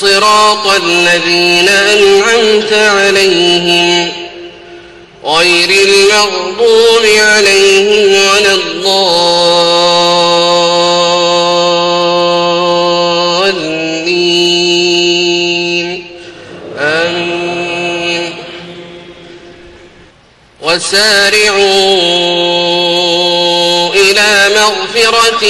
صراط الذين أنعمت عليهم غير المغضوب عليهم ولا الضالين. آمين. وسارعوا إلى مغفرة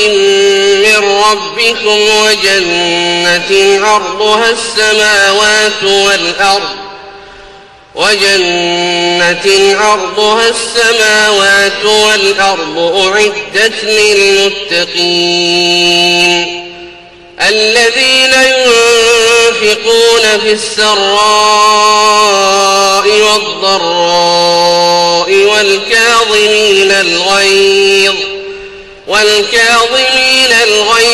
ربكم وجنة عرضها السماوات والأرض وجنة عرضها السماوات والأرض أعدت للمتقين الذين ينفقون في السراء والضراء والكاظمين الغيظ والكاظمين الغيظ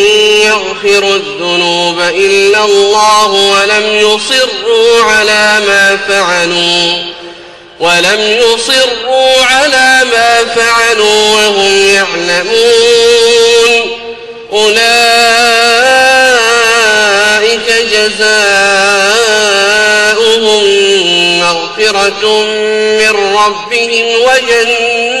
يغفر الذنوب إلا الله ولم يصروا على ما فعلوا ولم يصروا على ما فعلوا وهم يعلمون أولئك جزاؤهم مغفرة من ربهم وجنات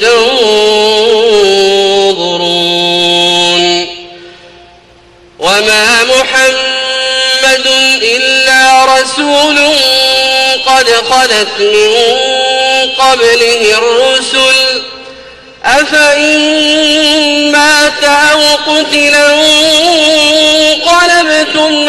تنظرون وما محمد إلا رسول قد خلت من قبله الرسل. أفإن مات أو قتلا انقلبتم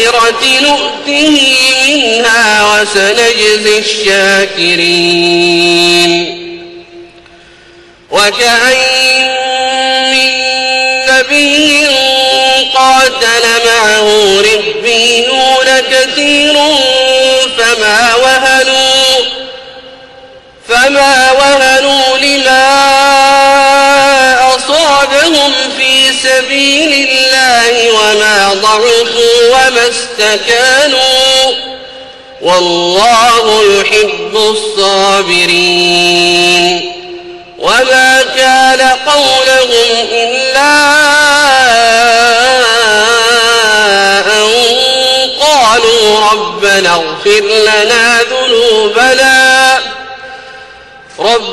الآخرة نؤته منها وسنجزي الشاكرين. وكأين من نبي قاتل معه ربيون كثير فما وهنوا فما وهنوا لما أصابهم في سبيل الله وما ضعفوا وما استكانوا والله يحب الصابرين وما كان قولهم إلا أن قالوا ربنا اغفر لنا ذنوبنا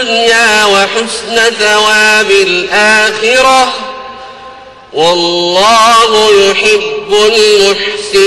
الدنيا وحسن ثواب الآخرة والله يحب المحسنين.